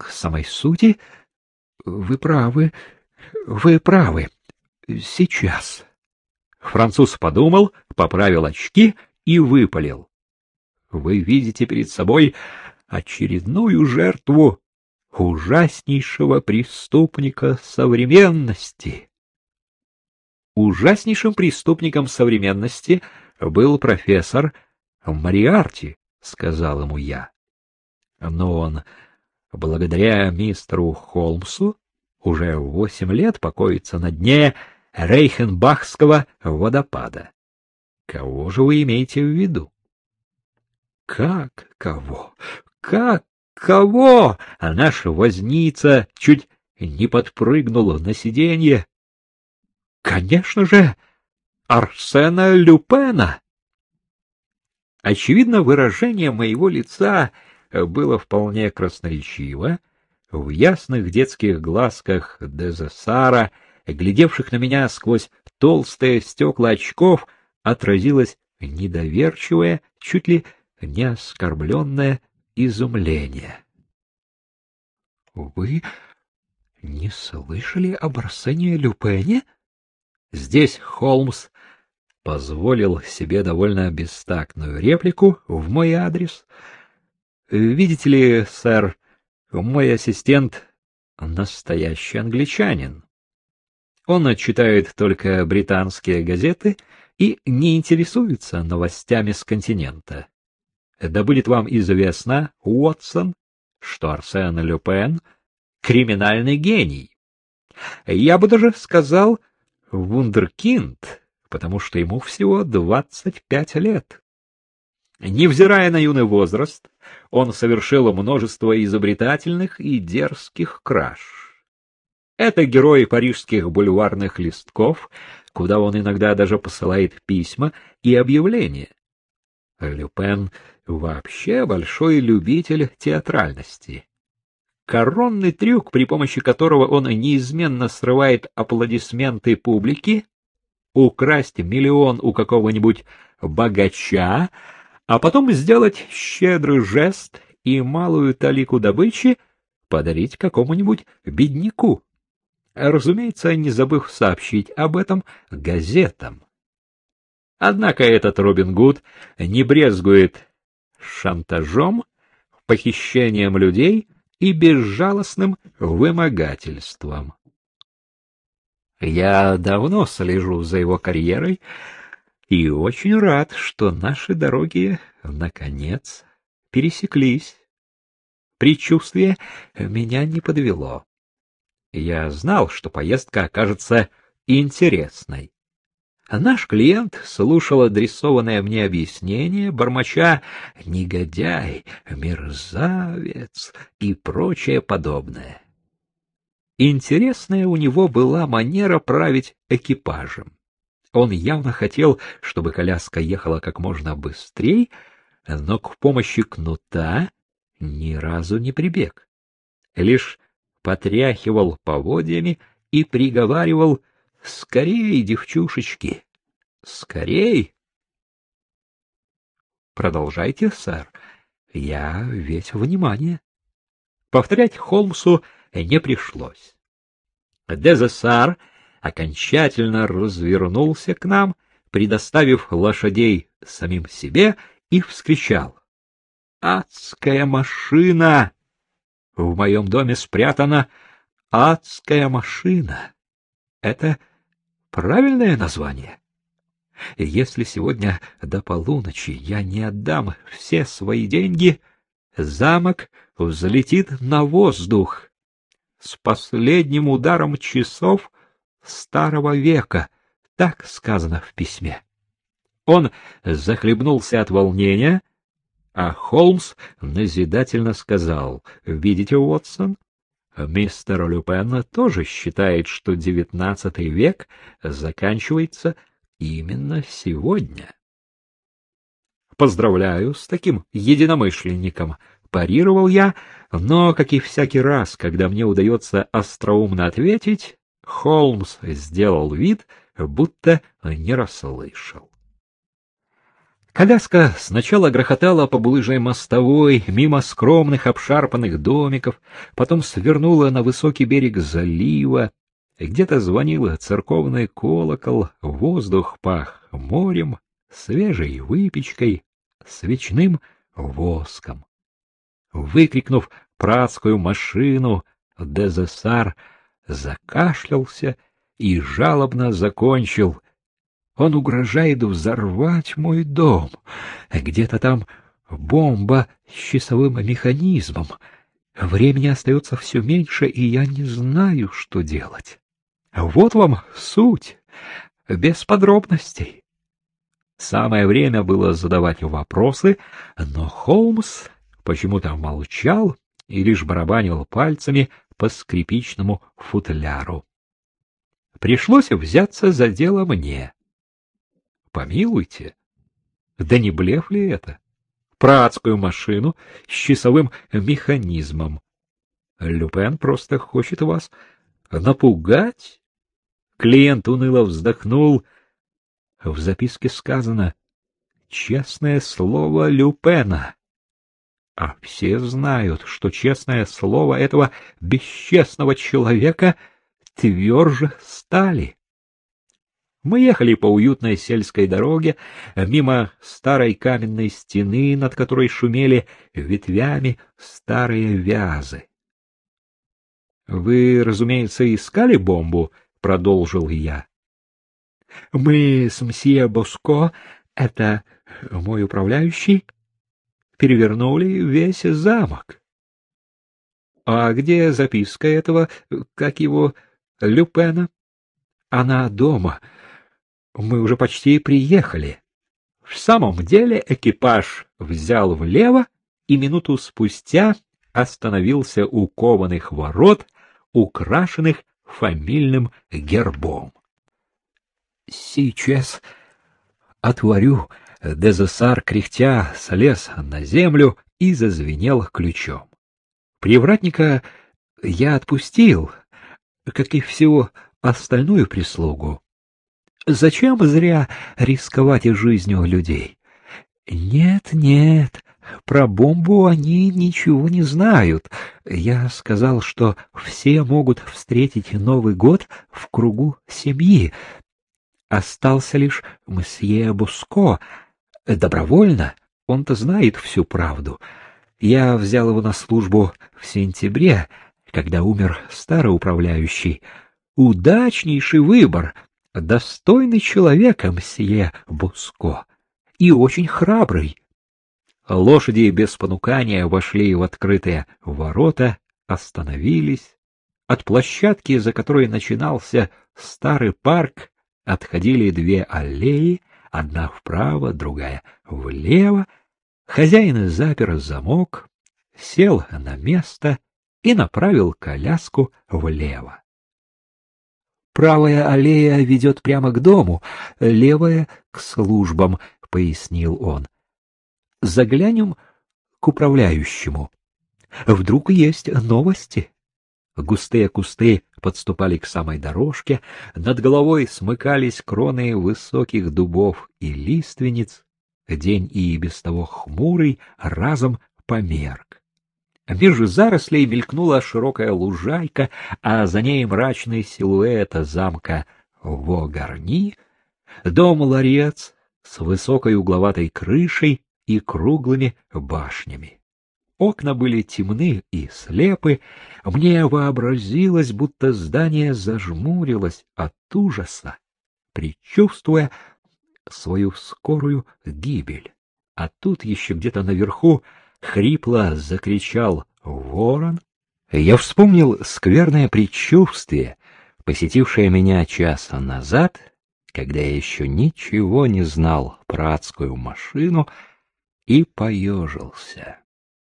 к самой сути, вы правы, вы правы. Сейчас. Француз подумал, поправил очки и выпалил. Вы видите перед собой очередную жертву ужаснейшего преступника современности. Ужаснейшим преступником современности был профессор Мариарти, сказал ему я. Но он, благодаря мистеру Холмсу, уже восемь лет покоится на дне Рейхенбахского водопада. Кого же вы имеете в виду? Как кого? Как кого? А наша возница чуть не подпрыгнула на сиденье. Конечно же, Арсена Люпена. Очевидно, выражение моего лица было вполне красноречиво. В ясных детских глазках Дезессара, глядевших на меня сквозь толстые стекла очков, отразилось недоверчивое, чуть ли не оскорбленное изумление. — Вы не слышали об Арсении Люпене? Здесь Холмс позволил себе довольно бестактную реплику в мой адрес. Видите ли, сэр, мой ассистент настоящий англичанин. Он читает только британские газеты и не интересуется новостями с континента. Да будет вам известно, Уотсон, что Арсен Люпен — криминальный гений. Я бы даже сказал вундеркинд, потому что ему всего двадцать пять лет. Невзирая на юный возраст, он совершил множество изобретательных и дерзких краж. Это герой парижских бульварных листков, куда он иногда даже посылает письма и объявления. Люпен вообще большой любитель театральности. Коронный трюк, при помощи которого он неизменно срывает аплодисменты публики, украсть миллион у какого-нибудь богача, а потом сделать щедрый жест и малую талику добычи подарить какому-нибудь бедняку. Разумеется, не забыв сообщить об этом газетам. Однако этот Робин Гуд не брезгует шантажом, похищением людей и безжалостным вымогательством. Я давно слежу за его карьерой и очень рад, что наши дороги, наконец, пересеклись. Предчувствие меня не подвело. Я знал, что поездка окажется интересной. Наш клиент слушал адресованное мне объяснение, бормоча «негодяй», «мерзавец» и прочее подобное. Интересная у него была манера править экипажем. Он явно хотел, чтобы коляска ехала как можно быстрее, но к помощи кнута ни разу не прибег. Лишь потряхивал поводьями и приговаривал Скорей, девчушечки, скорей. Продолжайте, сэр. Я весь внимание. Повторять Холмсу не пришлось. Дезессар окончательно развернулся к нам, предоставив лошадей самим себе, и вскричал. «Адская машина! В моем доме спрятана адская машина! Это правильное название. Если сегодня до полуночи я не отдам все свои деньги, замок взлетит на воздух с последним ударом часов старого века, так сказано в письме. Он захлебнулся от волнения, а Холмс назидательно сказал, «Видите, Уотсон, Мистер Люпен тоже считает, что девятнадцатый век заканчивается именно сегодня. Поздравляю с таким единомышленником, парировал я, но, как и всякий раз, когда мне удается остроумно ответить, Холмс сделал вид, будто не расслышал. Коляска сначала грохотала по булыжной мостовой, мимо скромных обшарпанных домиков, потом свернула на высокий берег залива, где-то звонил церковный колокол, воздух пах морем, свежей выпечкой, свечным воском. Выкрикнув пратскую машину, Дезессар закашлялся и жалобно закончил. Он угрожает взорвать мой дом. Где-то там бомба с часовым механизмом. Времени остается все меньше, и я не знаю, что делать. Вот вам суть, без подробностей. Самое время было задавать вопросы, но Холмс почему-то молчал и лишь барабанил пальцами по скрипичному футляру. Пришлось взяться за дело мне. Помилуйте, да не блеф ли это? Про адскую машину с часовым механизмом. Люпен просто хочет вас напугать. Клиент уныло вздохнул. В записке сказано «Честное слово Люпена». А все знают, что честное слово этого бесчестного человека тверже стали. Мы ехали по уютной сельской дороге, мимо старой каменной стены, над которой шумели ветвями старые вязы. — Вы, разумеется, искали бомбу? — продолжил я. — Мы с мсье Боско, это мой управляющий, перевернули весь замок. — А где записка этого, как его, Люпена? — Она дома. — мы уже почти приехали. В самом деле экипаж взял влево и минуту спустя остановился у кованых ворот, украшенных фамильным гербом. Сейчас отворю. Дезессар, кряхтя, слез на землю и зазвенел ключом. Привратника я отпустил, как и всю остальную прислугу. Зачем зря рисковать жизнью людей? Нет, нет, про бомбу они ничего не знают. Я сказал, что все могут встретить Новый год в кругу семьи. Остался лишь мсье Буско. Добровольно, он-то знает всю правду. Я взял его на службу в сентябре, когда умер старый управляющий. Удачнейший выбор — достойный человек, мсье Буско, и очень храбрый. Лошади без понукания вошли в открытые ворота, остановились. От площадки, за которой начинался старый парк, отходили две аллеи, одна вправо, другая влево. Хозяин запер замок, сел на место и направил коляску влево. Правая аллея ведет прямо к дому, левая — к службам, — пояснил он. Заглянем к управляющему. Вдруг есть новости? Густые кусты подступали к самой дорожке, над головой смыкались кроны высоких дубов и лиственниц. День и без того хмурый разом померк. Между зарослей мелькнула широкая лужайка, а за ней мрачный силуэт замка Вогарни, дом-ларец с высокой угловатой крышей и круглыми башнями. Окна были темны и слепы, мне вообразилось, будто здание зажмурилось от ужаса, предчувствуя свою скорую гибель. А тут еще где-то наверху хрипло закричал ворон. Я вспомнил скверное предчувствие, посетившее меня часа назад, когда я еще ничего не знал про адскую машину, и поежился.